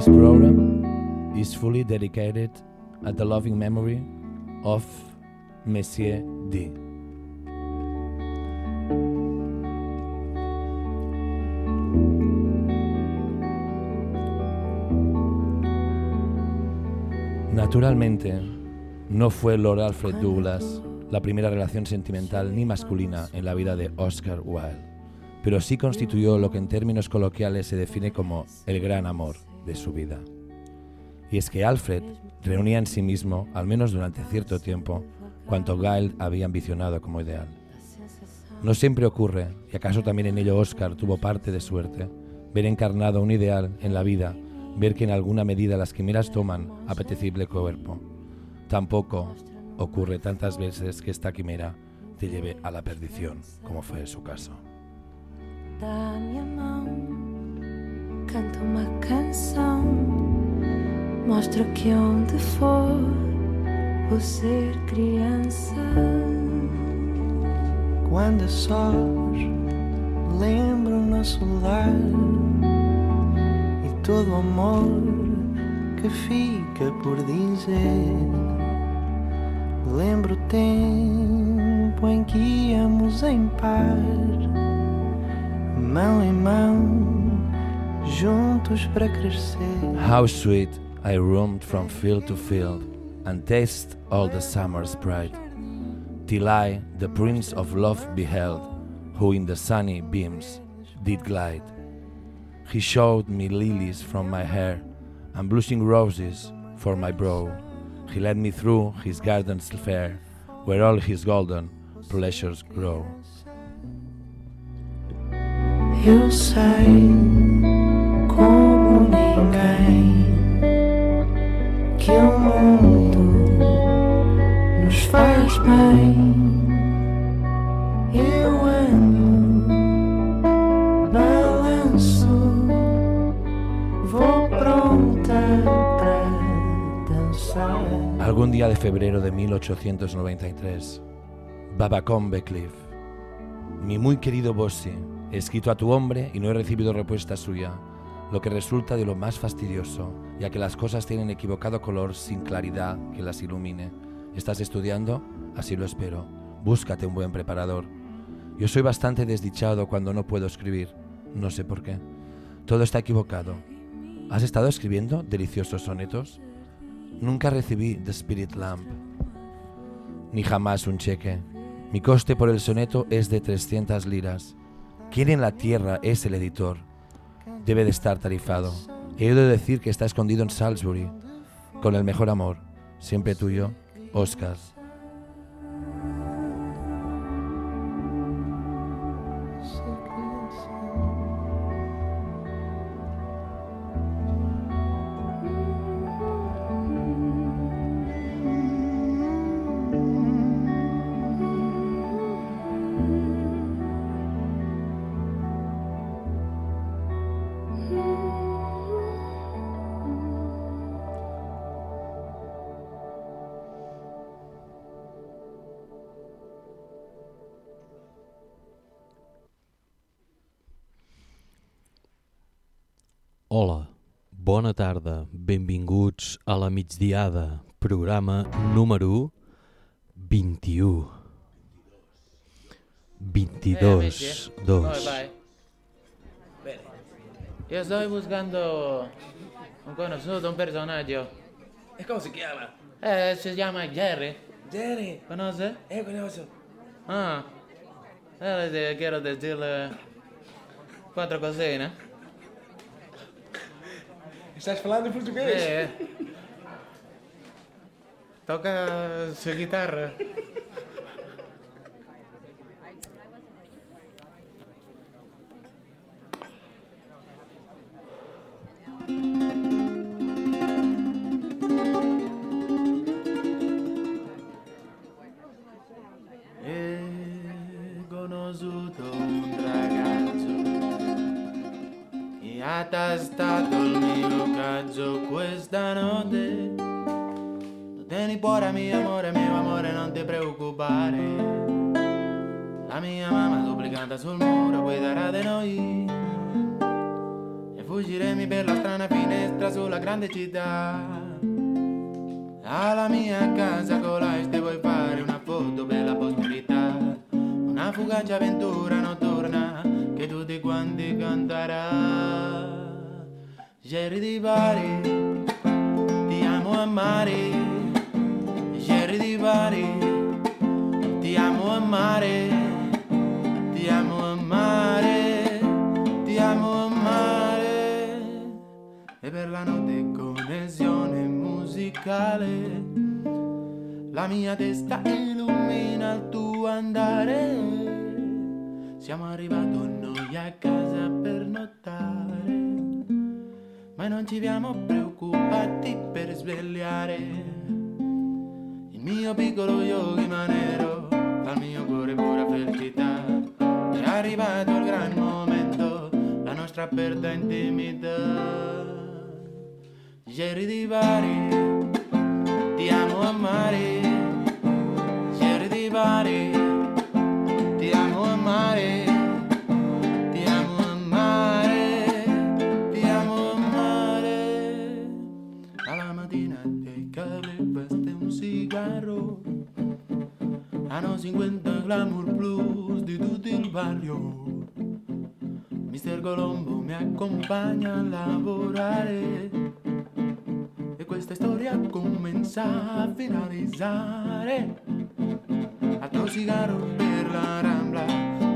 This program is fully dedicated at the loving memory of Monsieur D. Naturalmente, no fue Lord Alfred Douglas la primera relación sentimental ni masculina en la vida de Oscar Wilde, pero sí constituyó lo que en términos coloquiales se define como el gran amor de su vida. Y es que Alfred reunía en sí mismo, al menos durante cierto tiempo, cuanto Wilde había ambicionado como ideal. No siempre ocurre, y acaso también en ello Oscar tuvo parte de suerte, ver encarnado un ideal en la vida, ver que en alguna medida las quimeras toman apetecible cuerpo. Tampoco ocurre tantas veces que esta quimera te lleve a la perdición, como fue su caso. Canta uma canção, mostra que onde for vou ser criança. Quando a sós lembro o nosso lar e todo o amor que fica por dizer. Lembro o tempo em que íamos em par, mão em mão, juntos para crescer. How sweet I roamed from field to field and tasted all the summer's pride, till I the Prince of Love beheld, who in the sunny beams did glide. He showed me lilies from my hair and blushing roses for my brow. He led me through his gardens fair, where all his golden pleasures grow. Como ninguém que. Algún día de febrero de 1893, Babacom Becliffe. Mi muy querido Bossi, he escrito a tu hombre y no he recibido respuesta suya, lo que resulta de lo más fastidioso, ya que las cosas tienen equivocado color sin claridad que las ilumine. ¿Estás estudiando? Así lo espero. Búscate un buen preparador. Yo soy bastante desdichado cuando no puedo escribir. No sé por qué. Todo está equivocado. ¿Has estado escribiendo deliciosos sonetos? Nunca recibí The Spirit Lamp, ni jamás un cheque. Mi coste por el soneto es de 300 liras. ¿Quién en la tierra es el editor? Debe de estar tarifado. He oído decir que está escondido en Salisbury. Con el mejor amor, siempre tuyo, Oscar. Hola, bona tarda, benvinguts a la migdiada, programa número 21. 22, 2. Bene. Io sto buscando un conosciuto, un personaggio. E come si chiama? Eh, si chiama Jerry. Jerry. Conosce? Eh, conosco. Ah. Eh, quiero decirle quattro cosine. Estás falando em português? É. é. Toca a sua guitarra. Che ha tastato il mio cazzo questa notte. Lo tieni cuore mio amore, mio amore, non ti preoccupare. La mia mamma duplicata sul muro guiderà di noi. E fu usciremi per la strana finestra sulla grande città. Alla mia casa collage ti vuoi fare una foto per la posterità. Una fugace avventura notturna che tutti quanti canterà. Jerry di Bari, ti amo amare. Jerry di Bari, ti amo amare. Ti amo amare, ti amo amare. E per la notte connessione musicale, la mia testa illumina il tuo andare. Siamo arrivati noi a casa per nottare, ma non ci siamo preoccupati per svegliare. Il mio piccolo yogi manero fa il mio cuore pura felicità. È arrivato il gran momento, la nostra aperta intimità. Jerry di Bari, 50 glamour blues di tutto il barrio. Mister Colombo mi accompagna a lavorare. E questa storia comincia a finalizzare. A tuo cigarro per la rambla.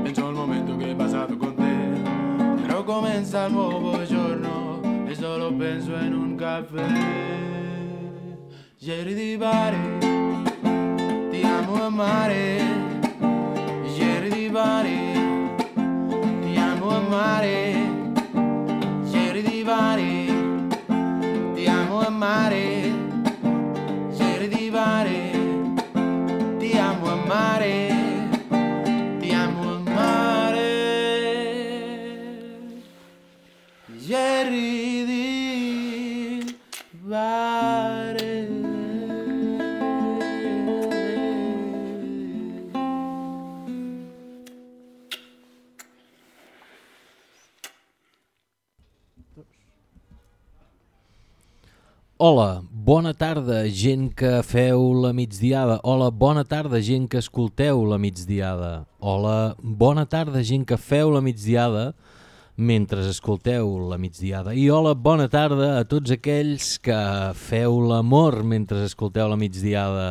Penso al momento che è passato con te. Però comincia il nuovo giorno e solo penso in un caffè. Jerry di Bari ti amo amare, Jerry di Bari, ti amo amare, Jerry di Bari, ti amo amare, Jerry di Bari, ti amo amare, Hola, bona tarda, gent que feu la migdiada. Hola, bona tarda, gent que escolteu la migdiada. Hola, bona tarda, gent que feu la migdiada mentre escolteu la migdiada. I hola, bona tarda a tots aquells que feu l'amor mentre escolteu la migdiada.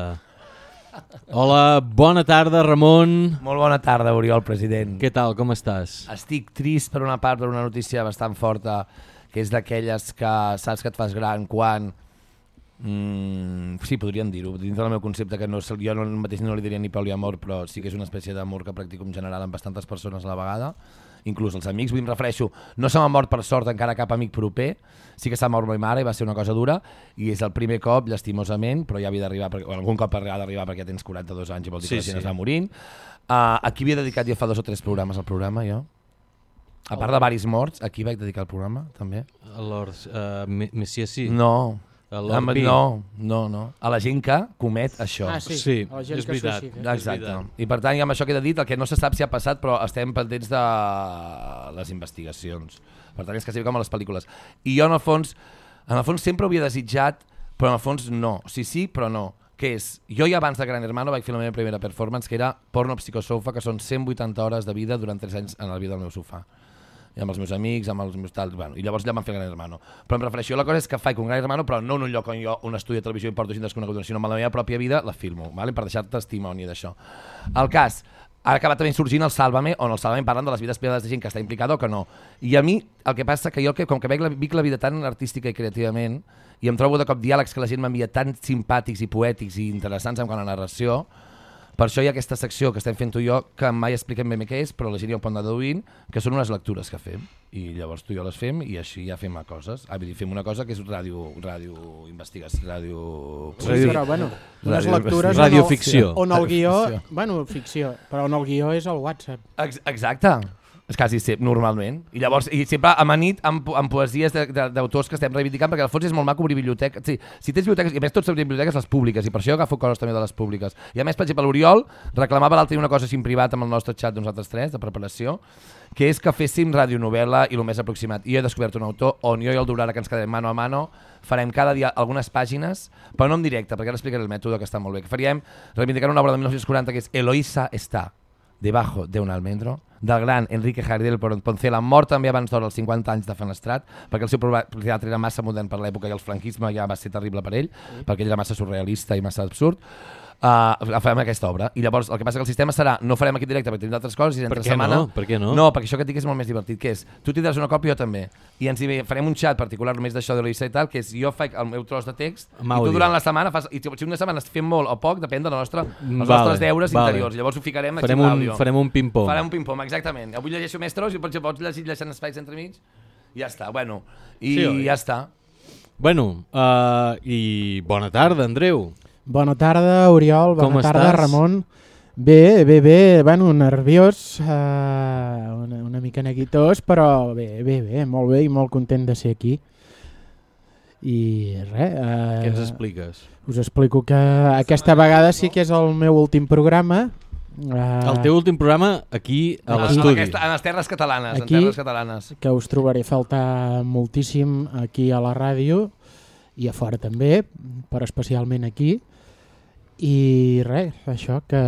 Hola, bona tarda, Ramon. Molt bona tarda, Oriol, president. Què tal, com estàs? Estic trist per una part per una notícia bastant forta, que és d'aquelles que saps que et fas gran quan... Mm, sí, podríem dir-ho, dins del meu concepte, que no, jo no, mateix no li diria ni poliamor, però sí que és una espècie d'amor que practico en general amb bastantes persones a la vegada, inclús els amics, vull em refereixo, no se m'ha mort per sort encara cap amic proper, sí que s'ha mort ma mare i va ser una cosa dura, i és el primer cop, llastimosament, però ja havia d'arribar, o algun cop ha d'arribar perquè ja tens 42 anys i vol dir Sí, que la gent sí. es va morint. Uh, a qui havia dedicat ja fa dos o tres programes al programa, jo? A part de varis morts, a qui vaig dedicar el programa, també? A Lord, uh, Messias sí. No, Amb- no, no, no. A la gent que comet això. Ah, sí, Sí, a la gent és que veritat. suïcida. Exacte. veritat. I per tant, amb això queda dit, el que no se sap si ha passat, però estem pendents de les investigacions. Per tant, és quasi com a les pel·lícules. I jo, en el fons, en el fons sempre ho havia desitjat, però en el fons no. Sí, sí, però no. Què és? Jo ja abans de Gran Hermano vaig fer la meva primera performance, que era Porno Psicosofa, que són 180 hores de vida durant 3 anys en el vida del meu sofà i amb els meus amics, amb els meus tal, bueno, i llavors ja van fer Gran Hermano. Però em refereixo, la cosa és que faig un Gran Hermano, però no en un lloc on jo, un estudi de televisió i porto gent desconeguda, sinó amb la meva pròpia vida la filmo, vale? per deixar testimoni d'això. El cas, ha acabat també sorgint el Sálvame, on el Sálvame parlen de les vides privades de gent que està implicada o que no. I a mi, el que passa que jo, com que veig la, vic la vida tan artística i creativament, i em trobo de cop diàlegs que la gent m'envia tan simpàtics i poètics i interessants en quant a narració, per això hi ha aquesta secció que estem fent tu i jo, que mai expliquem ben bé què és, però la gent ja ho pot anar deduint, que són unes lectures que fem. I llavors tu i jo les fem i així ja fem coses. Ah, vull dir, fem una cosa que és ràdio, ràdio investigació, ràdio... Sí, Ràdio- però bueno, unes Ràdio- lectures Radioficció. on el, on el guió, Ficció. bueno, ficció, però on el guió és el WhatsApp. Ex exacte. És quasi sempre, normalment. I llavors, i sempre amanit amb, amb poesies d'autors que estem reivindicant, perquè al fons és molt maco obrir biblioteques. Sí, si tens biblioteques, i a més tots obrim biblioteques les públiques, i per això agafo coses també de les públiques. I a més, per exemple, l'Oriol reclamava l'altre una cosa així privat amb el nostre xat d'uns altres tres, de preparació, que és que féssim radionovel·la i el més aproximat. I jo he descobert un autor on jo i el Durara, que ens quedem mano a mano, farem cada dia algunes pàgines, però no en directe, perquè ara explicaré el mètode que està molt bé. Que faríem reivindicant una obra de 1940 que és Eloísa està debajo de un almendro, del gran Enrique Jardel Poncela, mort també abans d'hora als 50 anys de Fenestrat, perquè el seu teatre era massa modern per l'època i el franquisme ja va ser terrible per ell, perquè ell era massa surrealista i massa absurd. Uh, farem aquesta obra i llavors el que passa que el sistema serà no farem aquí directe perquè tenim altres coses i Per entre què setmana no? Per què no? no, perquè això que et dic és molt més divertit que és, tu tindràs una còpia jo també i ens hi farem un xat particular només d'això de l'Eloisa i tal que és jo faig el meu tros de text i tu durant la setmana fas, i si una setmana fem molt o poc depèn de la nostra, els Vale, nostres deures vale. interiors llavors ho ficarem aquí Farem amb un, l'àudio. farem un ping-pong. Farem un ping-pong, exactament. Avui llegeixo més tros i potser pots llegir deixant espais entremig. I ja està, bueno. I Sí, oi? ja està. Bueno, uh, i bona tarda, Andreu. Bona tarda, Oriol. Bona Com tarda, estàs? Ramon. Bé, bé, bé. Bueno, nerviós, uh, una, una mica neguitós, però bé, bé, bé, molt bé i molt content de ser aquí. I res... Uh, Què ens expliques? Us explico que aquesta vegada sí que és el meu últim programa. Uh, El teu últim programa aquí a En- en l'estudi. aquesta- En les terres catalanes. Aquí- En terres catalanes. que us trobaré a faltar moltíssim aquí a la ràdio i a fora també, però especialment aquí. I res, això, que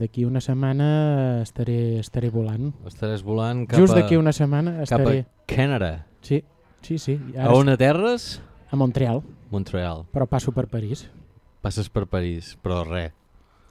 d'aquí una setmana estaré, estaré volant. Estaràs volant cap Just a, d'aquí una setmana cap estaré... a Canada. Sí, sí, sí. i A Ara on aterres? A Montreal, Montreal. però passo per París. Passes per París, però res.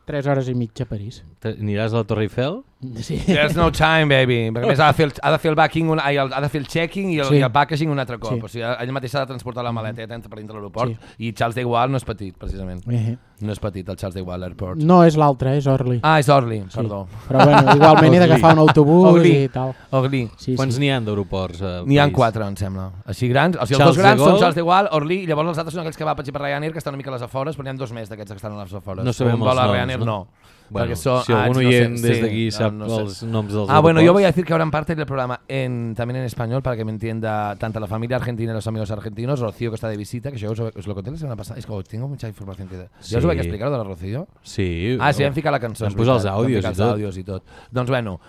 3 hores i mitja a París. Te- Aniràs a la Torre Eiffel? Sí. There's no time, baby. Perquè a més ha de fer el, ha de fer el backing, un, ai, el, ha de fer el checking i el, Sí. i el packaging un altre cop. Sí. O sigui, ell mateix s'ha de transportar la maleteta entre per dintre l'aeroport. Sí. I Charles de Gaulle no és petit, precisament. Eh. No és petit, el Charles de Gaulle Airport. No és l'altre, és Orly. Ah, és Orly, Sí. perdó. Però bueno, igualment he d'agafar un autobús Orly. i tal. Orly. Sí, Quants sí. n'hi ha d'aeroports? a N'hi ha quatre, em sembla. Així grans. O sigui, els Charles dos grans de són Gaulle. Charles de Gaulle, Orly, i llavors els altres són aquells que va per Ryanair, que estan una mica a les afores, però n'hi ha dos més d'aquests que estan a les afores. No sabem Un els noms, Ryanair, no? no. Bueno, són- si ah, algun no sé, oient des sí, d'aquí no, sap no sé. els noms dels Ah, bueno, yo voy a decir que ahora en parte del programa en, también en español para que me entienda tanto la familia argentina y los amigos argentinos, Rocío que está de visita, que yo os, os lo conté la semana pasada, es que tengo mucha información que... Sí. ¿Ya os ho vaig explicar, lo de la Rocío? Sí. Ah, sí, no. vam ficar la cançó. Vam és posar els veritat, vam àudios ficar i els tot. àudios i tot. Doncs bueno,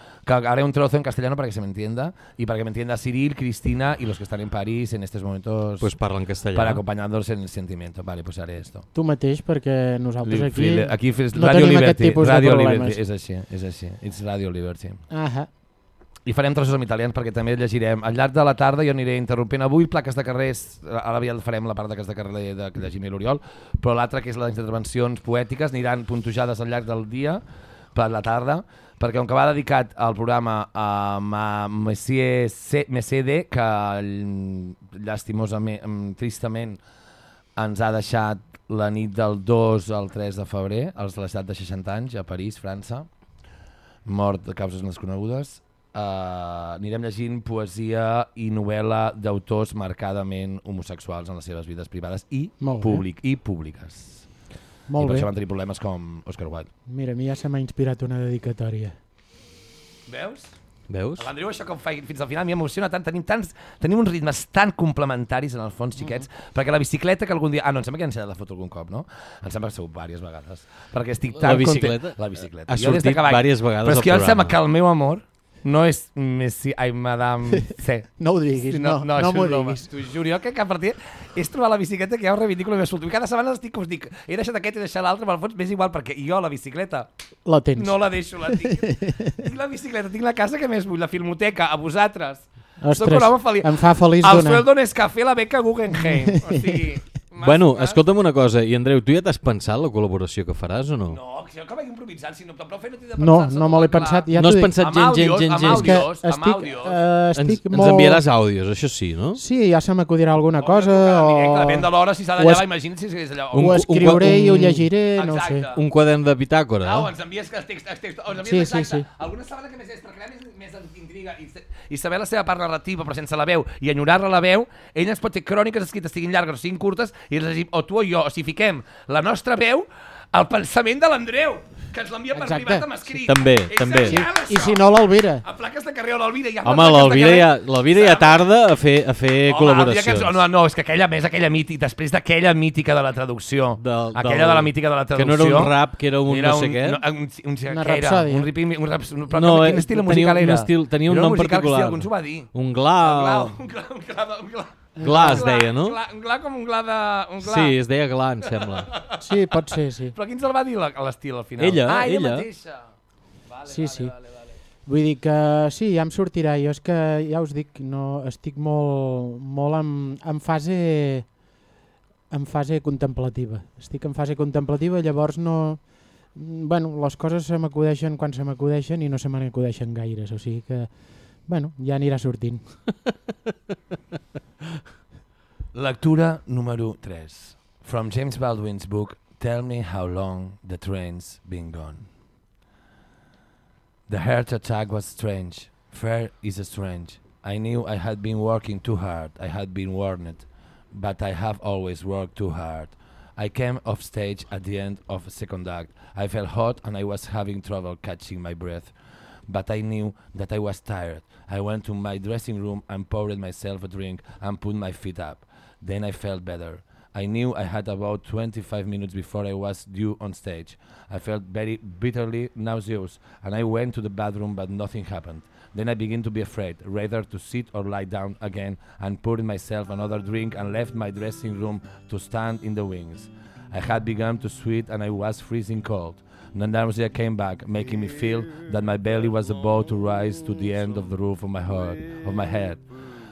que haré un trozo en castellano para que se me entienda y para que me entienda Cyril, Cristina y los que están en París en estos momentos Pues parla en castellà. para acompañándolos en el sentimiento. Vale, pues haré esto. Tu mateix, perquè nosaltres aquí... Li- aquí és no Radio tenim aquest Liberty, tipus de Radio problemes. Liberty, és així, és així, és Radio Liberty. Ahà. I farem trossos en italians perquè també llegirem. Al llarg de la tarda jo aniré interrompent avui plaques de carrers, ara ja farem la part de plaques de carrer de, que llegim l'Oriol, però l'altra, que és les intervencions poètiques, aniran puntujades al llarg del dia, per la tarda, perquè com que va dedicat al programa a, Messier C- Mesede, que llàstimosament, mm, tristament, ens ha deixat la nit del 2 al 3 de febrer, als de l'estat de 60 anys, a París, França, mort de causes desconegudes. Uh, anirem llegint poesia i novel·la d'autors marcadament homosexuals en les seves vides privades i, públic, i públiques. I Molt per bé. això van tenir problemes com Oscar Wilde. Mira, a mi ja se m'ha inspirat una dedicatòria. Veus? Veus? L'Andreu això que ho fa fins al final m'emociona tant, tenim, tants, tenim uns ritmes tan complementaris en el fons, xiquets, perquè la bicicleta que algun dia... Ah, no, em sembla que he ensenyat la foto algun cop, no? Em sembla que segur diverses vegades. Perquè estic La tan bicicleta? content... La bicicleta. Ha Jo des de sortit diverses vegades Però és que jo em sembla que el meu amor no és Messi... Ai, madame... Sí. No ho diguis, no, no, això m'ho és broma. diguis. T'ho juro, jo que cap partit és trobar la bicicleta que ja ho reivindico el meu escolto. I cada setmana estic, us dic, he deixat aquest, he deixat l'altre, però al fons m'és igual, perquè jo la bicicleta La tens. no la deixo, la tinc. tinc la bicicleta, tinc la casa que més vull, la filmoteca, a vosaltres. Ostres, em fa feliç El donar. sueldo Nescafé, la beca Guggenheim. O sigui... Bueno, escolta'm una cosa, i Andreu, tu ja t'has pensat la col·laboració que faràs o no? No, que jo que vaig improvisant, si no, però fer no t'he de No, pensar, no me l'he pensat. Ja no has pensat Amb gent, gent, gent, amb gent. Que àudios, amb estic, àudios. eh, Ens, estic ens molt... enviaràs àudios, això sí, no? Sí, ja se m'acudirà alguna cosa. O, depèn de l'hora, si s'ha d'allà, es- imagina't si és allà. Un- ho escriuré un- i ho llegiré, no ho sé. Un quadern de bitàcora, Au, eh? ens envies que el text, el text, ens envies Sí, sí, exacte. sí. Alguna setmana que més és per crear més, més intriga i, saber la seva part narrativa però sense la veu i enyorar-la la veu, ell ens pot fer cròniques escrites siguin llargues o siguin curtes i les o tu o jo, o si fiquem la nostra veu al pensament de l'Andreu, que ens l'envia per Exacte. privat amb escrit. També, És també. genial, I si no, l'Alvira. A plaques de carrer l'Alvira ja... Home, l'Alvira ja, l'Alvira ja tarda a fer, a fer Home, col·laboracions. Que, no, no, és que aquella més, aquella mítica, després d'aquella mítica de la traducció, Del- aquella del- de la mítica de la que traducció... no era un rap, que era un era no sé què. No, un, un, un, Una rapsòdia. Un, ripi, un, raps, un, però No, no, quin estil tenia musical un era? estil- tenia un Era nom musical que particular. Sí, algú ens ho va dir. Un gla... Un gla, un gla, un gla, Gla es deia, no? Un gla, un gla com un gla de... Un gla. Sí, es deia gla, em sembla. Sí, pot ser, sí. Però qui ens el va dir la- l'estil al final? Ella, ah, ella. ella. mateixa. Vale, Sí, vale, sí. Vale, vale. Vull dir que sí, ja em sortirà. Jo és que ja us dic, no, estic molt, molt en, en fase en fase contemplativa. Estic en fase contemplativa, llavors no... Bueno, les coses se m'acudeixen quan se m'acudeixen i no se me n'acudeixen gaires, o sigui que, bueno, ja anirà sortint. Lectura número 3. From James Baldwin's book Tell Me How Long the Train's Been Gone. The heart attack was strange. Fear is strange. I knew I had been working too hard. I had been warned. But I have always worked too hard. I came off stage at the end of a second act. I felt hot and I was having trouble catching my breath. But I knew that I was tired. I went to my dressing room and poured myself a drink and put my feet up. Then I felt better. I knew I had about 25 minutes before I was due on stage. I felt very bitterly nauseous and I went to the bathroom but nothing happened. Then I began to be afraid, rather to sit or lie down again and poured myself another drink and left my dressing room to stand in the wings. I had begun to sweat and I was freezing cold. The nausea came back, making me feel that my belly was about to rise to the end of the roof of my head. Of my head.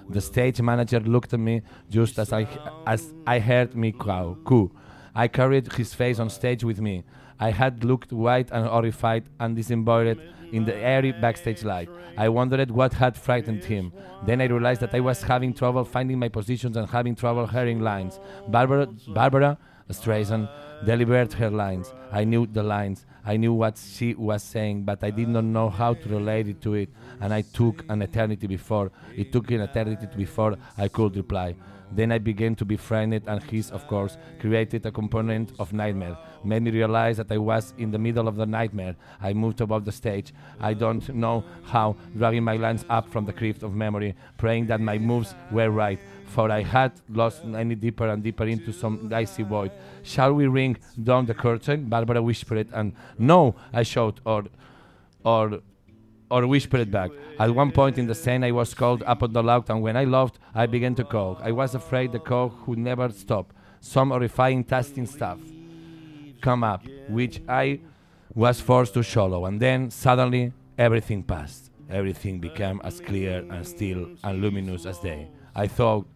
The stage manager looked at me just as I as I heard me coo. I carried his face on stage with me. I had looked white and horrified and disembodied in the airy backstage light. I wondered what had frightened him. Then I realized that I was having trouble finding my positions and having trouble hearing lines. Barbara, Barbara Streisand delivered her lines. I knew the lines. I knew what she was saying, but I did not know how to relate it to it, and I took an eternity before. It took an eternity before I could reply. Then I began to be frightened, and his, of course, created a component of nightmare. Made me realize that I was in the middle of the nightmare. I moved above the stage. I don't know how, dragging my lines up from the crypt of memory, praying that my moves were right, for I had lost any deeper and deeper into some icy void. Shall we ring down the curtain? Barbara whispered, and no, I shouted, or, or or whispered back. At one point in the scene, I was called up on the loud, and when I laughed, I began to call. I was afraid the call would never stop. Some horrifying tasting stuff come up, which I was forced to swallow, and then suddenly everything passed. Everything became as clear and still and luminous as day. I thought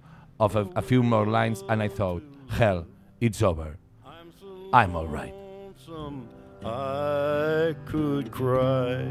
of a, a few more lines, and I thought, hell, it's over. I'm all right. I could cry.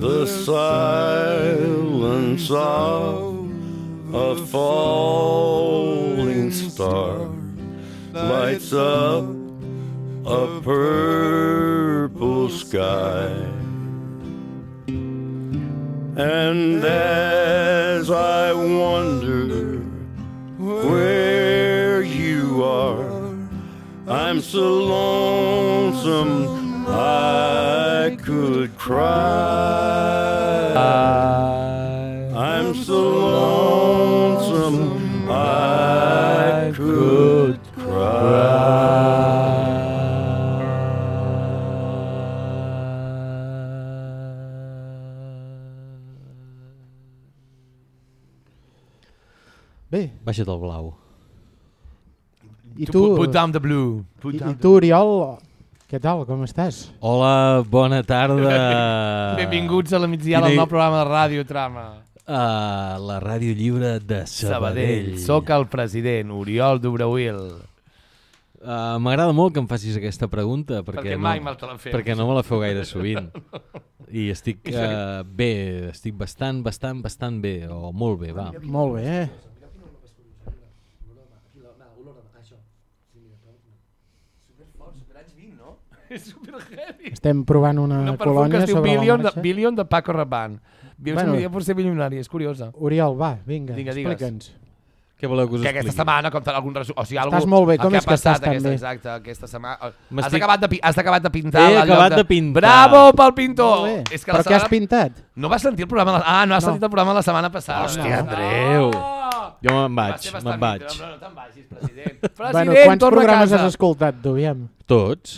The silence of a falling star lights up a purple sky. And as I wonder where you are, I'm so lonesome I could cry. I To tu, put, put down the blue. Put i, down i tu Oriol, què tal, com estàs? Hola, bona tarda. Benvinguts a la migdiada del nou programa de Ràdio Trama. A la Ràdio Lliure de Sabadell. Sabadell. Soc el president, Oriol Dubreuil. Uh, M'agrada molt que em facis aquesta pregunta perquè, Perquè no, mai me'l te la fem. perquè no me la feu gaire sovint. I estic uh, bé, estic bastant, bastant, bastant bé, o molt bé, va. Molt bé, eh? És super heavy. Estem provant una, Una colònia sobre Billion la de, marxa. Billion de Paco Rabanne. Vius Bueno. un per ser milionari, és curiosa. Oriol, va, vinga, Vinga, explica'ns. Què voleu que us Que aquesta expliqui? setmana, com tal, algun resum... O sigui, algú, Estàs molt bé, com que és que estàs tan aquesta, bé? Exacte, aquesta setmana... Has acabat, de, has acabat de pintar... He acabat de pintar. Bravo pel pintor! Molt bé. És que Però la què has setmana... pintat? No vas sentir el programa... La... Ah, no has No. sentit el programa la setmana passada. Hòstia. Andreu. Oh! Jo me'n Va vaig, me'n vaig. vintre. No, no te'n vagis, president. President, Bueno, quants torna a programes has escoltat, tu, aviam? Tots.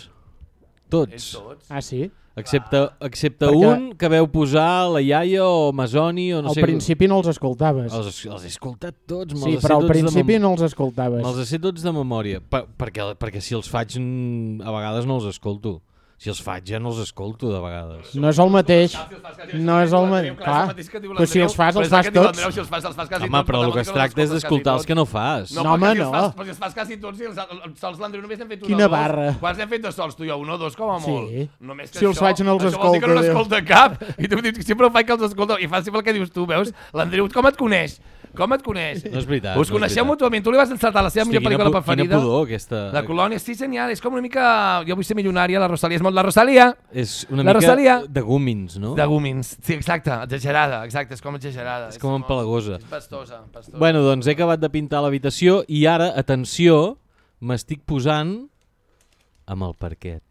Ells Tots. tots. Ah, sí? Excepte, excepte Perquè- un que veu posar la iaia o Masoni o no al sé... principi no els escoltaves. Els, els he escoltat tots. sí, però al principi mem- no els escoltaves. Me'ls sé tots de memòria, per, perquè, perquè si els faig mm, a vegades no els escolto. Si els faig ja no els escolto de vegades. No és el mateix. No és el mateix. Clar, però si els fas, els fas tots. Si els fas, els fas quasi Home, però per el que es tracta és d'escoltar els que no fas. No, home, si els no. Fas, perquè els fas quasi tots i els, els, sols l'Andreu només n'hem fet un Quina barra. Quants n'hem fet de sols, tu i jo? Un o dos, com a Sí. molt. Només que Si els faig no els això vol dir que no escolto, n'escolta cap. I tu dius que sempre faig que els escolta. I fa sempre el que dius tu, veus? L'Andreu, com et coneix? Com et coneix? No és veritat. Us coneixeu mútuament. Tu li vas encertar la seva Hosti, millor pel·lícula preferida. Quina pudor, aquesta... La colònia, sí, genial. És com una mica... Jo vull ser milionària, la Rosalia és molt la Rosalia. És una La mica Rosalia- de gúmins, no? De Gúmins. Sí, exacte, exagerada, exacte, és com exagerada. És com empalagosa. És pastosa, pastosa. Bueno, doncs he acabat de pintar l'habitació i ara, atenció, m'estic posant amb el parquet.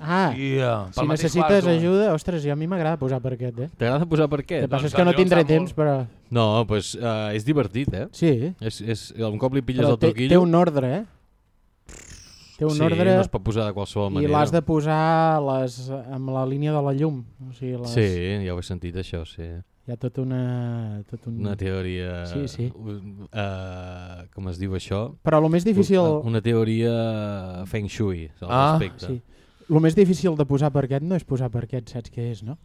Ah, Yeah, si necessites ajuda, ostres, jo a mi m'agrada posar parquet, eh? T'agrada posar parquet? El que passa doncs és que no tindré temps, molt. però... No, doncs pues, uh, és divertit, eh? Sí, És, és, un cop li pilles però el té, truquillo... té un ordre, eh? Té un sí, ordre no es pot posar de qualsevol i manera. l'has de posar les, amb la línia de la llum. O sigui, les, Sí, ja ho he sentit, això, sí. Hi ha tota una... Tot un... Una teoria... Sí, sí. Uh, com es diu això? Però el més difícil... Una teoria feng shui, al Ah, respecte. Sí. El més difícil de posar parquet no és posar parquet, saps què és, no?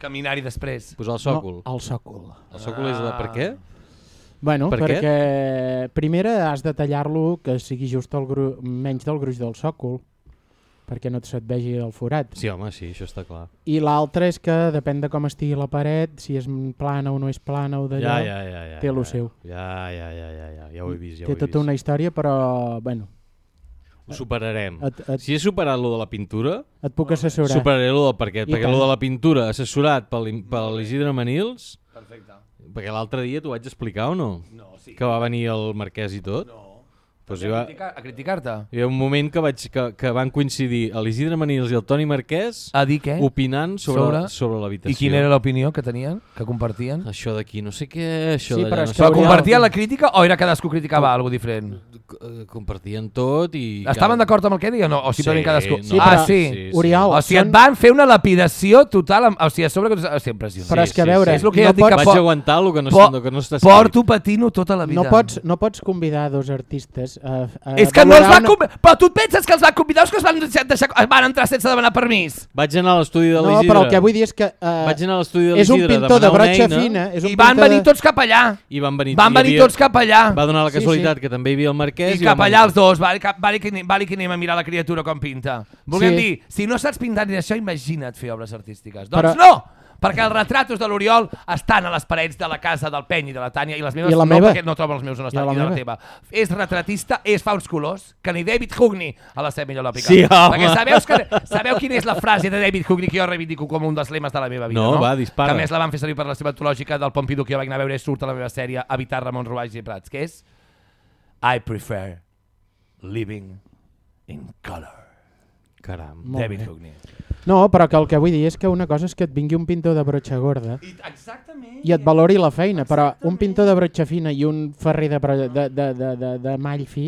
Caminar-hi després. Posar el sòcol. No, el sòcol. El sòcol és de per què? Bueno, Per què? perquè primera has de tallar-lo que sigui just el gru... menys del gruix del sòcol, perquè no se't vegi el forat. Sí, home, sí, això està clar. I l'altre és que depèn de com estigui la paret, si és plana o no és plana o d'allò, Ja, ja, ja, ja. té ja, lo ja. seu. Ja, ja, ja, ja, ja, ja ho he vist, ja té ho he tota vist. una història, però bueno, Ho superarem. et, et, Si he superat lo de la pintura, et puc assessorar. superaré lo del parquet, I perquè tant. lo de la pintura assessorat per l'Isidre Manils, Perfecte. Perquè l'altre dia t'ho vaig explicar o no? No, sí. Que va venir el marquès i tot? No. Pues va, criticar, a criticar-te? hi ha un moment que, vaig, que, que van coincidir l'Isidre Manils i el Toni Marquès A dir què? opinant sobre, Sobre? sobre l'habitació. I quina era l'opinió que tenien, que compartien? Això d'aquí, no sé què, això Sí, però no Però compartien la crítica o era cadascú criticava alguna diferent? Eh, compartien tot i... Estaven d'acord amb el que deien o, o simplement Sí, cadascú? no. Sí, ah, però- sí. Oriol, O sigui, et són- van fer una lapidació total, amb, o sigui, a sobre que... És impressionant. Però és que a veure, És el que no et que Vaig aguantar el que no, po- que no està escrit. Porto patint-ho tota la vida. no, pots, no pots convidar dos artistes a, a És que no els van convidar... Però tu et penses que els van convidar o que els van, deixar, deixar, van entrar sense demanar permís? Vaig anar a l'estudi de No, l'Isidre. però el que vull dir és que uh, Vaig anar a l'estudi de és un l'Isidre pintor de una brotxa eina fina. És un I van venir de... tots cap allà. I van venir, Van venir havia- tots cap allà. Va donar la Sí, casualitat sí. que també hi havia el marquès. I van cap allà els dos, vale, cap, vale, que, anem- vale que anem a mirar la criatura com pinta. Volguem Sí. dir, si no saps pintar ni això, imagina't fer obres artístiques. Doncs Però- no! Perquè els retratos de l'Oriol estan a les parets de la casa del Peny i de la Tània i les meves I la no, meva? perquè no trobo els meus on I estan, la i de la meva? teva. És retratista, és fa uns colors, que ni David Hookney a la seva millor lòpica. Sí, home. Perquè sabeu, que, sabeu quina és la frase de David Hookney que jo reivindico com un dels lemes de la meva vida, No, no? va, dispara. Que més la van fer servir per la seva antològica del Pompidou que jo vaig anar a veure i surt a la meva sèrie Evitar Ramon Ruballs i Prats, que és I prefer living in color. Caram. Molt David bé. No, però que el que vull dir és que una cosa és que et vingui un pintor de brotxa gorda I, exactament. i et valori la feina, però un pintor de brotxa fina i un ferrer de, de, de, de, de, de mall fi,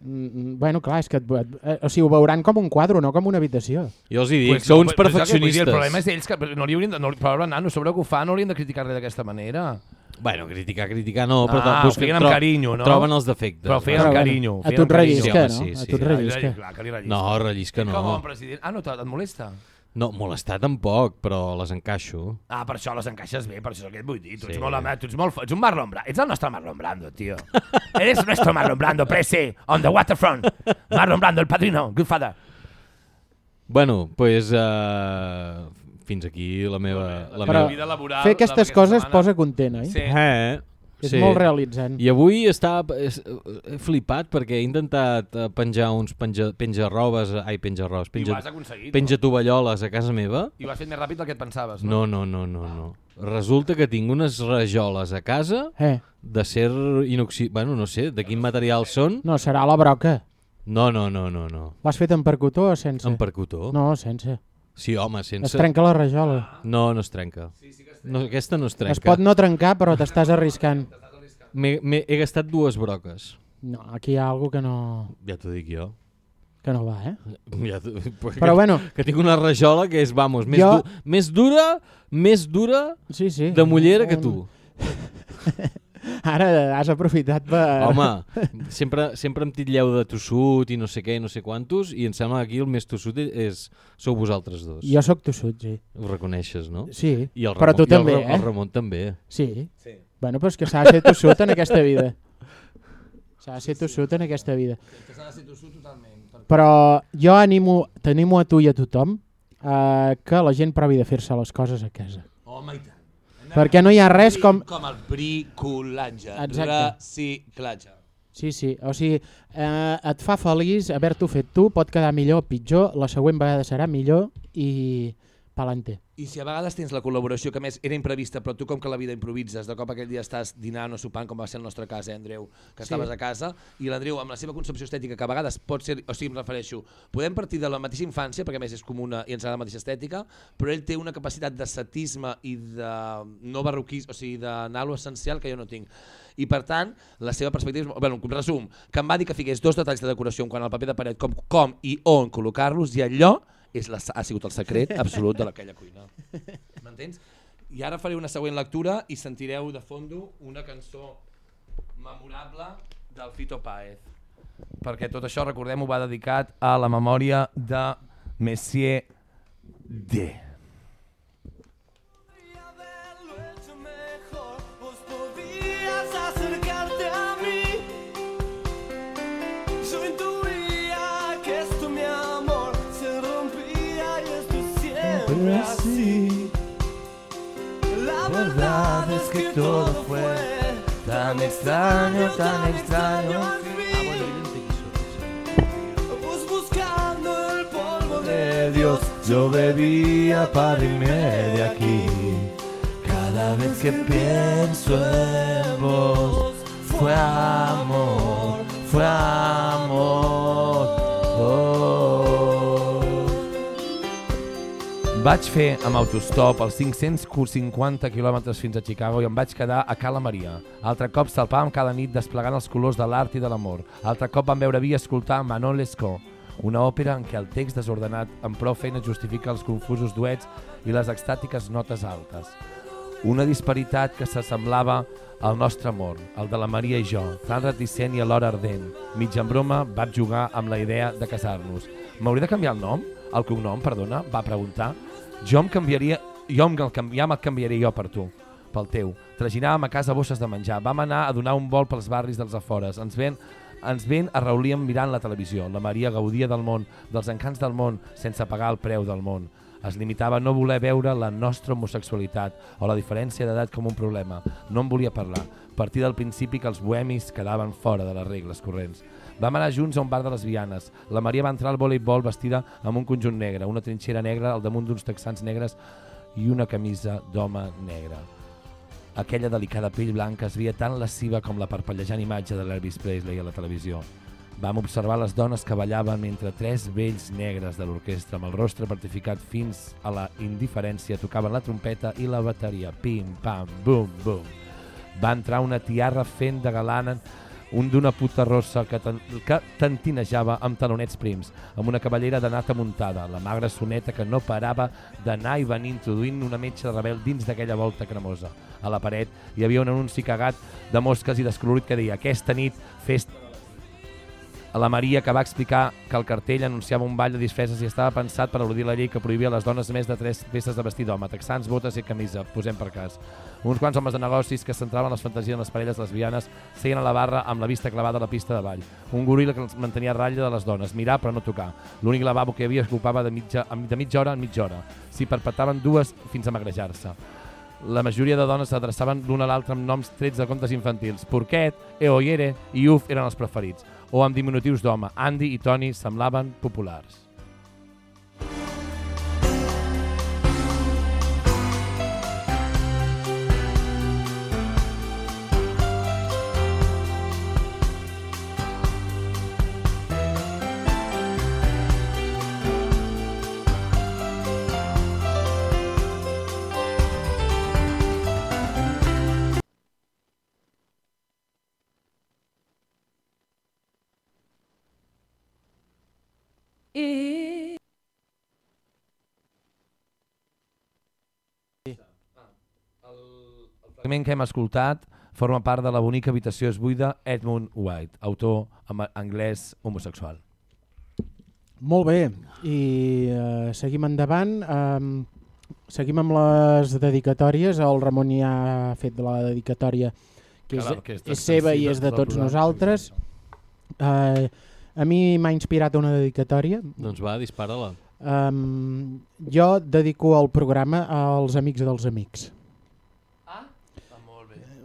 mm, bueno, clar, és que et, et, eh, o sigui, ho veuran com un quadre, no com una habitació. Jo els hi dic, Pues sou no, uns vull dir, perfeccionistes. El problema és ells, que no li haurien de, no, però ara, no sobre que ho fa, no haurien de criticar-li d'aquesta manera. Bueno, criticar, criticar no, però Ah, busquen- amb tro- carinyo, no? Troben els defectes. Però feien amb bueno, carinyo. a tu et rellisca, no? sí, A sí. tu et rellisca. clar, que li rellisca. No, rellisca no. Com president. Ah, no, et molesta. No, molestar tampoc, però les encaixo. Ah, per això les encaixes bé, per això és el que et vull dir. Tu ets Sí. molt, home, tu ets molt... Ets un Marlon Brando. Ets el nostre Marlon Brando, tio. Eres nuestro Marlon Brando, prese, on the waterfront. Marlon Brando, el padrino, Goodfather. Bueno, doncs pues, uh, fins aquí la meva... La Però meva... vida laboral fer aquestes coses setmana. posa content, oi? Sí. Eh, És sí. molt realitzant. I avui està és, he flipat perquè he intentat eh, penjar uns penja, penjarrobes, ai, penjarrobes, I ho penja, has aconseguit. penja tovalloles a casa meva. I ho has fet més ràpid del que et pensaves, no? No, no, no, no, no. Resulta que tinc unes rajoles a casa Eh, d'acer inoxi... Bueno, no sé, de quin material són. no, serà la broca. No, no, no, no, no. L'has fet en percutó o sense? En percutó? No, sense. Sí, home, Es sense... trenca la rajola. No, no es trenca. No, aquesta no es trenca. Es pot no trencar, però t'estàs arriscant. M'he- he gastat dues broques. No, aquí hi ha algú que no, Ja t'ho dic jo. que no va, eh? Ja Però que, bueno, que tinc una rajola que és, vamos, més, Jo- du més dura, més dura sí, sí. de mullera que tu. Ara has aprofitat per... Home, sempre, sempre em titlleu de tossut i no sé què, no sé quantos, i em sembla que aquí el més tossut és, sou vosaltres dos. Jo sóc tossut, sí. Ho reconeixes, no? Sí, I el però Ramon, tu i el també, eh? El Ramon també. Sí. sí. Bueno, però és que s'ha de ser tossut en aquesta vida. S'ha de ser tossut en aquesta vida. Però jo animo, t'animo a tu i a tothom eh, que la gent provi de fer-se les coses a casa. Home, i tant. Perquè no hi ha res com... Com el bricolatge, Exacte. reciclatge. Sí, sí, o sigui, eh, et fa feliç haver-t'ho fet tu, pot quedar millor o pitjor, la següent vegada serà millor i palante. I si a vegades tens la col·laboració, que més era imprevista, però tu com que la vida improvises, de cop aquell dia estàs dinant o sopant, com va ser el nostre cas, eh, Andreu, que Sí. estaves a casa, i l'Andreu, amb la seva concepció estètica, que a vegades pot ser, o sigui, em refereixo, podem partir de la mateixa infància, perquè a més és comuna i ens agrada la mateixa estètica, però ell té una capacitat d'ascetisme i de no barroquís, o sigui, d'anar a lo essencial que jo no tinc. I per tant, la seva perspectiva, és, bueno, en resum, que em va dir que fiqués dos detalls de decoració en quant al paper de paret, com, com i on col·locar-los, i allò és la, ha sigut el secret absolut de aquella cuina. M'entens? I ara faré una següent lectura i sentireu de fondo una cançó memorable del Fito Páez. Perquè tot això, recordem-ho, va dedicat a la memòria de Messier D. siempre así. La verdad es que todo fue tan extraño, tan extraño. fin. Vos buscando el polvo de Dios, yo bebía para irme de aquí. Cada vez que pienso en vos, fue amor, fue amor. Vaig fer amb autostop els 550 quilòmetres fins a Chicago i em vaig quedar a Cala Maria. Altre cop salpàvem cada nit desplegant els colors de l'art i de l'amor. Altre cop vam veure vi i escoltar Manon Lescaut, una òpera en què el text desordenat amb prou feina justifica els confusos duets i les extàtiques notes altes. Una disparitat que s'assemblava al nostre amor, el de la Maria i jo, tan reticent i alhora ardent. Mig en broma, vam jugar amb la idea de casar-nos. M'hauré de canviar el nom? El cognom, perdona, va preguntar. Jo em canviaria... Jo em ja me'l canviaré jo per tu, pel teu. Traginàvem a casa bosses de menjar. Vam anar a donar un vol pels barris dels afores. Ens ven, ens ben arraulíem mirant la televisió. La Maria gaudia del món, dels encants del món, sense pagar el preu del món. Es limitava a no voler veure la nostra homosexualitat o la diferència d'edat com un problema. No en volia parlar. Partir del principi que els bohemis quedaven fora de les regles corrents. Vam anar junts a un bar de lesbianes. La Maria va entrar al voleibol vestida amb un conjunt negre, una trinxera negra al damunt d'uns texans negres i una camisa d'home negre. Aquella delicada pell blanca es veia tan lasciva com la parpellejant imatge de l'Elvis Presley a la televisió. Vam observar les dones que ballaven mentre tres vells negres de l'orquestra amb el rostre partificat fins a la indiferència tocaven la trompeta i la bateria. Pim, pam, bum, bum. Va entrar una tiarra fent de galana un d'una puta rossa que, ten, que tantinejava amb talonets prims, amb una cavallera de nata muntada, la magra soneta que no parava d'anar i venir introduint una metxa de rebel dins d'aquella volta cremosa. A la paret hi havia un anunci cagat de mosques i descolorit que deia aquesta nit festa a la Maria que va explicar que el cartell anunciava un ball de disfresses i estava pensat per eludir la llei que prohibia a les dones més de tres peces de vestit d'home, texans, botes i camisa, posem per cas. Uns quants homes de negocis que centraven en les fantasies en les parelles lesbianes seien a la barra amb la vista clavada a la pista de ball. Un goril·la que els mantenia a ratlla de les dones, mirar però no tocar. L'únic lavabo que hi havia es ocupava de mitja, de mitja hora en mitja hora. S'hi perpetaven dues fins a magrejar-se. La majoria de dones s'adreçaven l'una a l'altra amb noms trets de contes infantils. Porquet, Eoyere i Uf eren els preferits, o amb diminutius d'home. Andy i Tony semblaven populars. Et El fragment que hem escoltat forma part de la bonica habitació és buida Edmund White, autor anglès homosexual. Molt bé, i eh, seguim endavant. Um, seguim amb les dedicatòries. El Ramon ja ha fet la dedicatòria que és, que és és seva i és de tots nosaltres. Uh, a mi m'ha inspirat una dedicatòria. Doncs va, dispara-la. Um, jo dedico el programa als amics dels amics.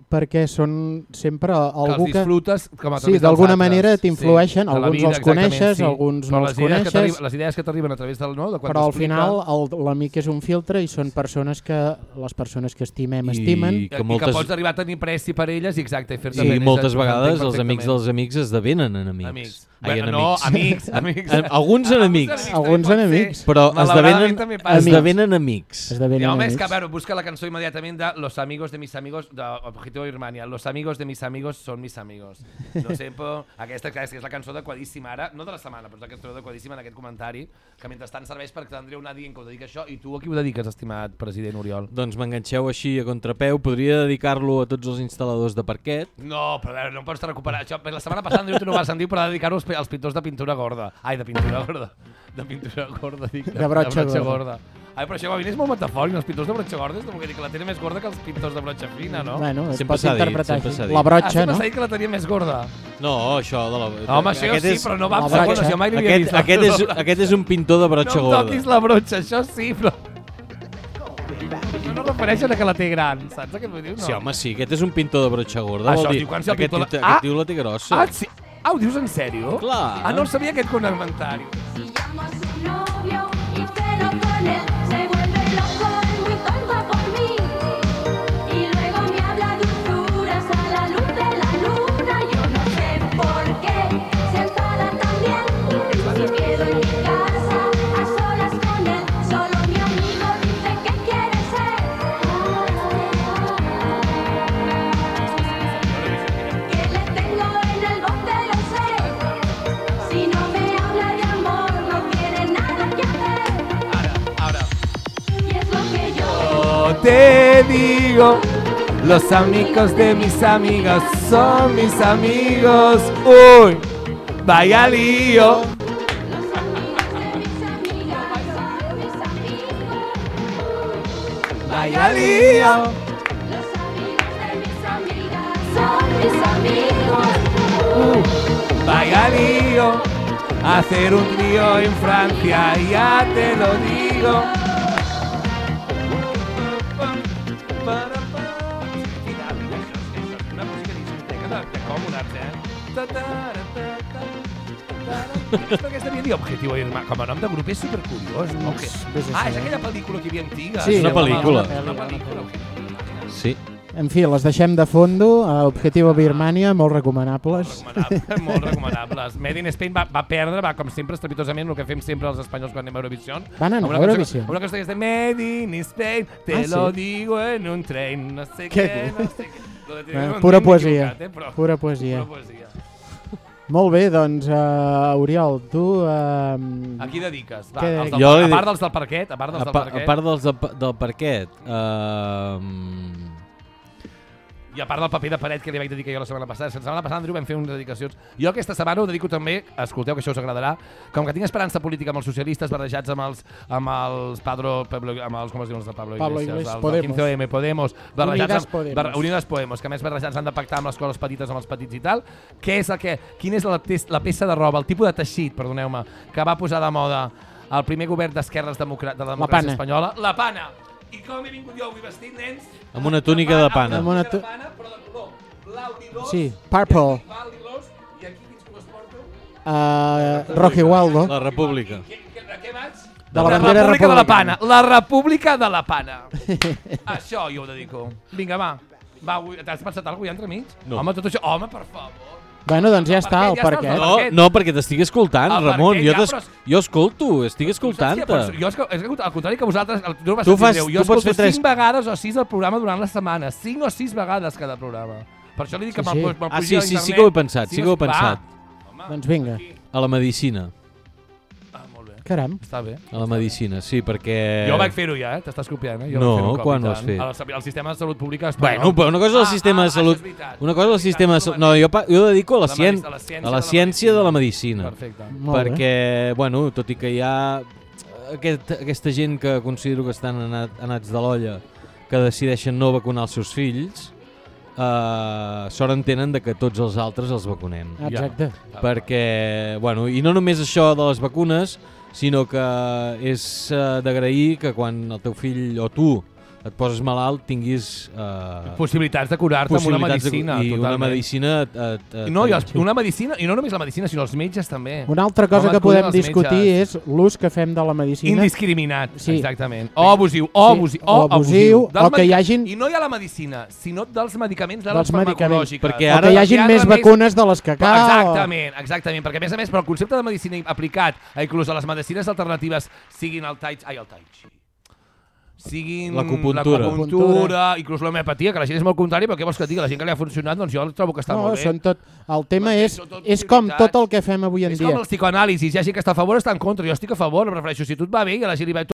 Perquè són sempre algú que els disfrutes com a Sí, d'alguna manera t'influeixen, la alguns vida, els coneixes, alguns Però no els que coneixes. t'arriben- Les idees que t'arriben a través del no, de quan Però al final el- l'amic és un filtre i són persones que les persones que estimem I estimen. que I que moltes- pots arribar a tenir pressi per elles i exacte, i Sí, més- moltes vegades els amics dels amics esdevenen enemics. Amics. Ai, Bueno, no, amics, amics. Alguns enemics. Alguns enemics. ser. Però esdevenen, esdevenen amics. Esdevenen Ja, home, és que, a amics. veure, busca la cançó immediatament de Los amigos de mis amigos, de Objetivo Birmania. Los amigos de mis amigos son mis amigos. No sé, però aquesta clar, és que és la cançó adequadíssima ara, no de la setmana, però és la cançó adequadíssima en aquest comentari, que mentrestant serveix perquè l'Andreu anar dient que ho dedica això, i tu a qui ho dediques, estimat president Oriol? Doncs m'enganxeu així a contrapeu. Podria dedicar-lo a tots els instal·ladors de parquet. No, però a veure, no em pots recuperar això. La setmana passada Andreu tu no vas sentir per dedicar-ho als pintors de pintura gorda. Ai, de pintura gorda. De pintura gorda, dic. De brotxa gorda. gorda. Ai, però això va és molt metafòric, els pintors de brotxa gorda és com que dir que la tenen més gorda que els pintors de brotxa fina, no? Bueno, es Sempre s'ha dit, interpretar sempre s'ha dit. La ah, brotxa, sempre no? s'ha dit que la tenia més gorda. No, això de la... No, home, això aquest sí, és, però no va brotxa. jo mai l'havia Aquest, vist. la aquest, és, brotxa. aquest és un pintor de brotxa no gorda. toquis la brotxa, això sí, però... Això no refereixen a que la té gran, saps què vull dir? No. Sí, home, sí, aquest és un pintor de brotxa gorda. Això es dir, diu quan si el aquest, pintor la- tio- Ah! aquest tio la té grossa. Ah, sí? Ah, ho dius en sèrio? Clar. Ah, no el sabia aquest comentari. si llamo a Te digo, los amigos de mis amigos son mis amigos. Uy, vaya lío. Amigas. Vaya lío. Los amigos de mis amigas son mis amigos. Vaya lío. Hacer un trío en Francia, ya te lo digo. Una música de discoteca de, de còmodes, eh? Ta -ta -ra -ta -ta, ta -ra. És perquè estaria dir Objetivo Irma. Com a nom de grup és supercuriós, no? Que... a Ah, és aquella pel·lícula que hi havia antiga. Sí, És una pel·lícula. una pel·lícula. Sí. En fi, les deixem de fondo. A Objetivo Birmania, molt recomanables. Recomanable, molt recomanables. Made in Spain va, va perdre, va, com sempre, estrepitosament, el que fem sempre els espanyols quan anem a Eurovisió. Van anar a una Eurovisió? Una cançó que es de Made in Spain, te Ah, sí? lo digo en un tren, no sé Què què, no sé què. De Eh, pura poesia, eh, però- pura poesia. Pura poesia. Molt bé, doncs, uh, Oriol, tu... Uh, A qui dediques? Va, Què els dediques? del, Jo a dic- part dels del parquet, a part dels A, del pa, parquet, a part dels de, del parquet, uh, I a part del paper de paret que li vaig dedicar jo la setmana passada, la setmana passada, Andrew, vam fer unes dedicacions. Jo aquesta setmana ho dedico també, escolteu que això us agradarà, com que tinc esperança política amb els socialistes barrejats amb els, amb els Padro, Pablo, amb els, com es diuen els de Pablo Pablo Iglesias, els Podemos. del 15M, Podemos, barrejats Unidas amb, Podemos. Barre, Unides Podemos, que a més barrejats han de pactar amb les coses petites amb els petits i tal. Què és el que, quina és la, la peça de roba, el tipus de teixit, perdoneu-me, que va posar de moda el primer govern d'esquerres de la democràcia pana. espanyola? La pana. I com he vingut jo avui vestit, nens? Amb una túnica de pana. Amb una túnica de pana, però de color blau lilós. Sí, purple. Blau lilós, i aquí quins colors porto? Uh, Rojo Igualdo. La República. Què, què, de què vaig? De la bandera República de la. Pana. La República de la Pana. això jo ho dedico. Vinga, va. Va, t'has pensat alguna cosa ja entremig? No. Home, tot això... Home, per favor. Bueno, doncs ja Per està, què? el Ja què. el No, no, perquè t'estic escoltant, El Ramon. Jo, ja, però és- jo escolto, estic Tu escoltant-te. Jo, és que, és que, al contrari que vosaltres, el- tu no vas Tu fas- greu. tu jo pots escolto fer tres- vegades o sis el programa durant la setmana. Cinc o sis vegades cada programa. Per això li dic que Sí, me'l sí. me'l Ah, sí, sí, sí que ho he pensat, sí que ho he pensat. Doncs vinga. A la medicina. Ah. Caram. Està bé. A la medicina, sí, perquè... Jo vaig fer-ho ja, eh? T'estàs copiant, eh? Jo No, vaig quan ho has fet? Al, al sistema de salut pública espanyol. Bueno, però una cosa és el sistema de salut... Ah, és veritat. Una cosa és el És veritat, sistema de salut... No, jo, pa- jo dedico a la, cien... a la ciència a la de la ciència de la medicina. Perfecte. Molt bé. perquè, bueno, tot i que hi ha aquest, aquesta gent que considero que estan anat, anats de l'olla, que decideixen no vacunar els seus fills, eh, sort en tenen de que tots els altres els vacunem. Exacte. Perquè, bueno, i no només això de les vacunes, sinó que és eh, d'agrair que quan el teu fill o tu et poses malalt tinguis eh, Possibilitats de curar-te amb una de- medicina. i una medicina et, et, et, I no, i els, una medicina, i no només la medicina, sinó els metges també. Una altra cosa Com que podem discutir metges. és l'ús que fem de la medicina. Indiscriminat, Sí. exactament. O abusiu, o Sí, abusiu, o abusiu, Dels o que hi hagin- I no hi ha la medicina, sinó dels medicaments de les Dels medicaments. farmacològiques. Perquè o ara que hi hagin més vacunes de les que cal. Exactament, exactament, perquè a més a més, però el concepte de medicina aplicat a inclús a les medicines alternatives siguin el tai, ai, el tai chi, siguin L'acupuntura. l'acupuntura, inclús l'homeopatia, que la gent és molt contrari, però què vols que et digui? La gent que li ha funcionat, doncs jo trobo que està No, molt bé. són tot... El tema Perquè és, és com tot el que fem avui en És dia. com els psicoanàlisis, hi ha gent que està a favor, està en contra, jo estic a favor, em refereixo, si tu et va bé i a la gent li va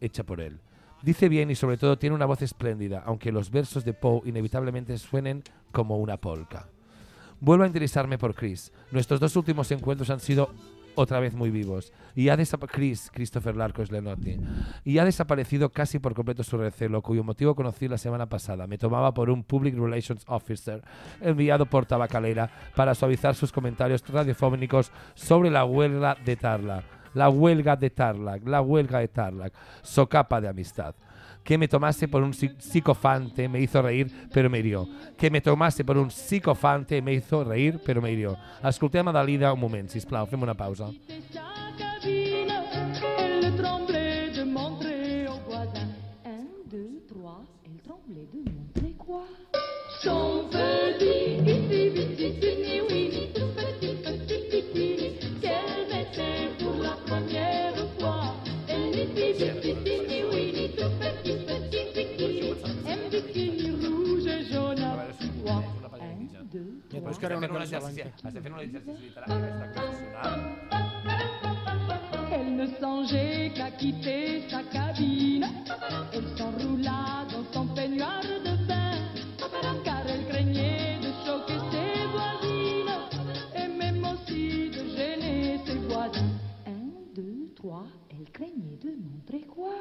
hecha por él. Dice bien y sobre todo tiene una voz espléndida, aunque los versos de Poe inevitablemente suenen como una polka. Vuelvo a interesarme por Chris. Nuestros dos últimos encuentros han sido otra vez muy vivos. Y ha desaparecido Chris, Christopher Larcos Lenotti. Y ha desaparecido casi por completo su recelo, cuyo motivo conocí la semana pasada. Me tomaba por un Public Relations Officer enviado por Tabacalera para suavizar sus comentarios radiofónicos sobre la huelga de Tarlac. La huelga de Tarlac, la huelga de Tarlac. Socapa de amistad. Que me tomase por un psi- psicofante me hizo reír, pero me hirió. Que me tomase por un psicofante me hizo reír, però me hirió. Escoltem a Dalida un moment, sisplau, fem una pausa. Deux, Però és que era una cosa abans. Estem fent un exercici literal aquesta classe nacional. Elle ne songeait qu'à quitter sa cabine. Elle s'enroula dans son peignoir de bain, car elle craignait de choquer ses voisines et même aussi de gêner ses voisins. Un, deux, trois, elle craignait de montrer quoi?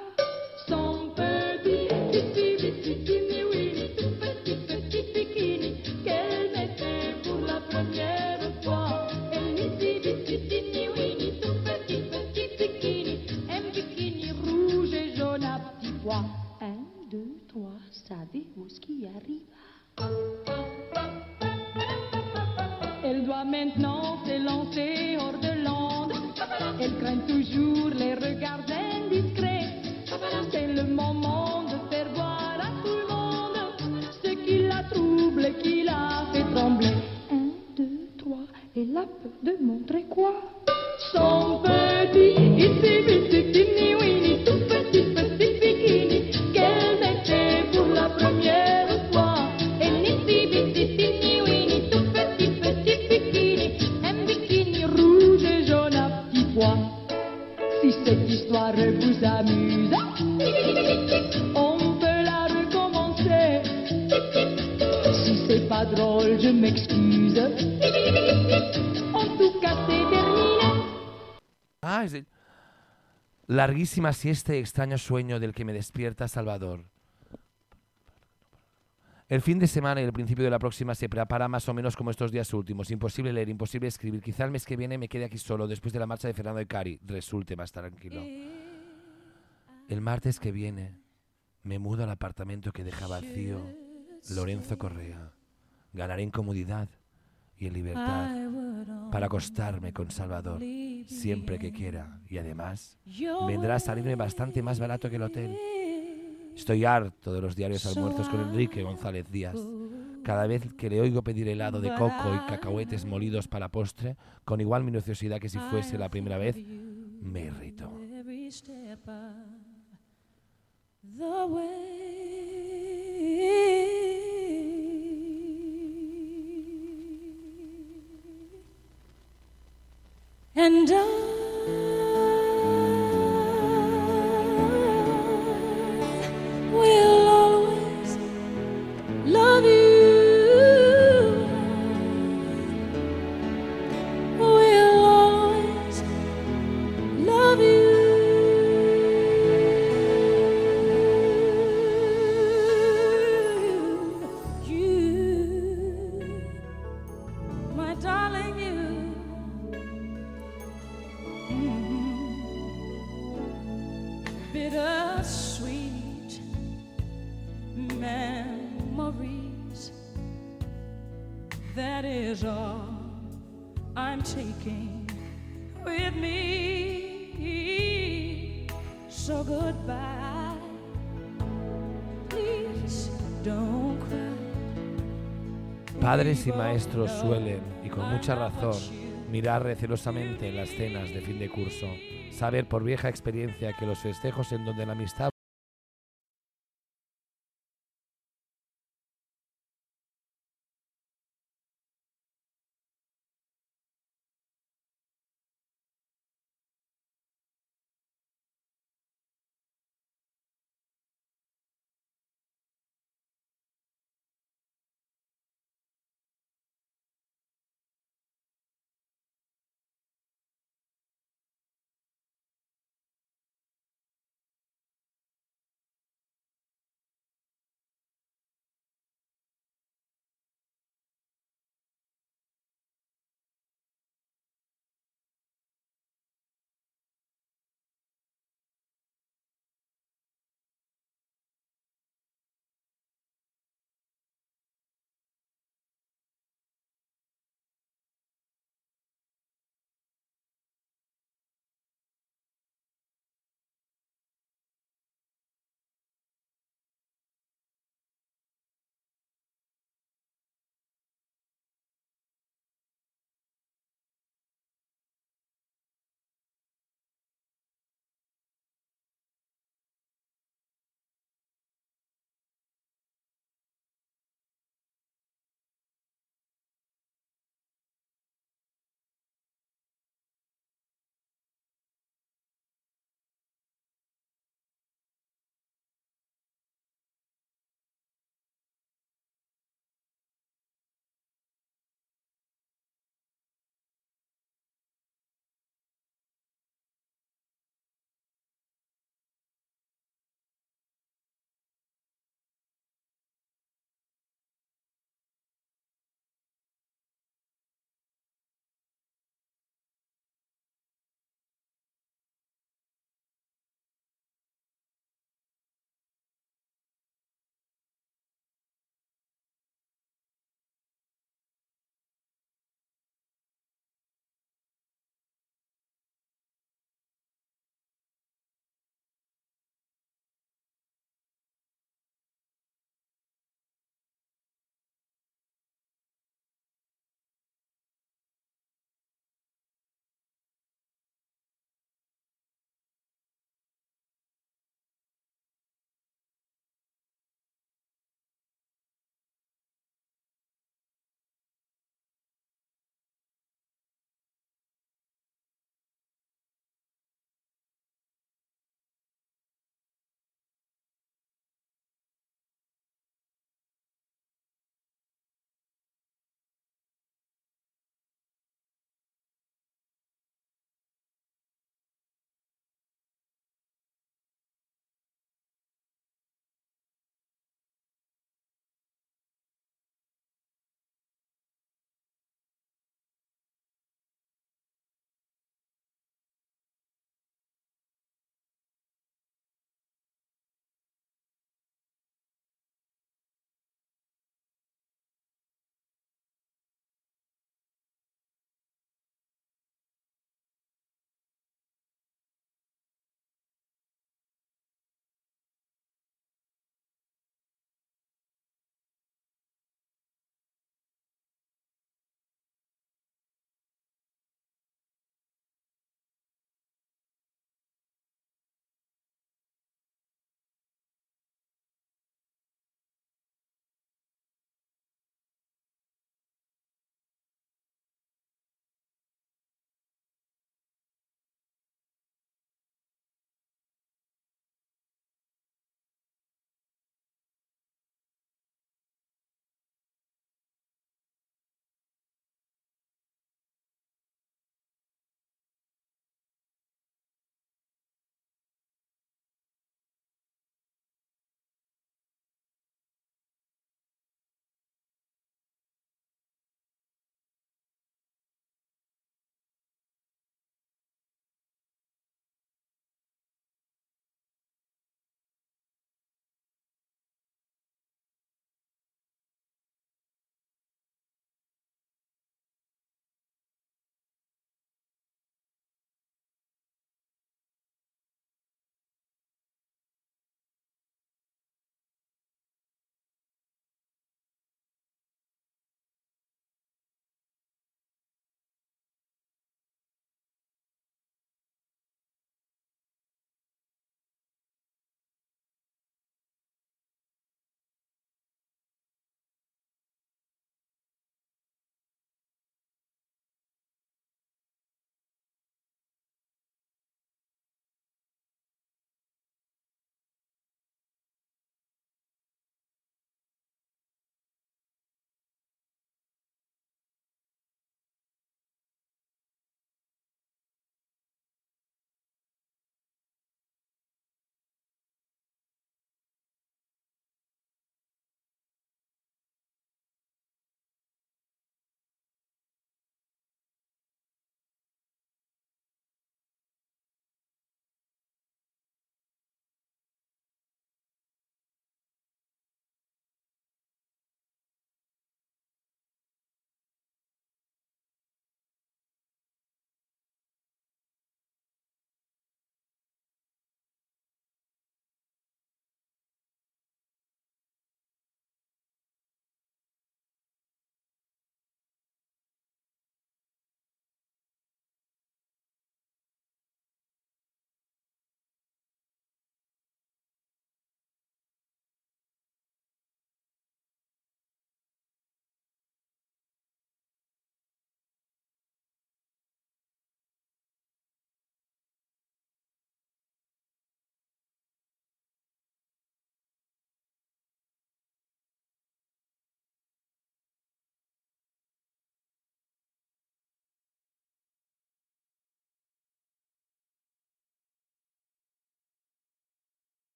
De montrer quoi Son petit, ici, ici, tini, winnie, tout petit, petit bikini qu'elle mettait pour la première fois. Elle ici, ici, tini, winnie, tout petit, petit bikini, un bikini rouge et jaune à petits pois. Si cette histoire vous amuse, on peut la recommencer. Si c'est pas drôle, je m'excuse. Ah, Larguísima siesta y extraño sueño del que me despierta Salvador. El fin de semana y el principio de la próxima se prepara más o menos como estos días últimos. Imposible leer, imposible escribir. Quizá el mes que viene me quede aquí solo después de la marcha de Fernando de Cari. Resulte más tranquilo. El martes que viene me mudo al apartamento que deja vacío Lorenzo Correa. Ganaré en comodidad y en libertad para acostarme con Salvador siempre que quiera y además vendrá a salirme bastante más barato que el hotel. Estoy harto de los diarios almuerzos con Enrique González Díaz. Cada vez que le oigo pedir helado de coco y cacahuetes molidos para postre, con igual minuciosidad que si fuese la primera vez, me irrito. the way. And I y maestros suelen, y con mucha razón, mirar recelosamente en las cenas de fin de curso, saber por vieja experiencia que los festejos en donde la amistad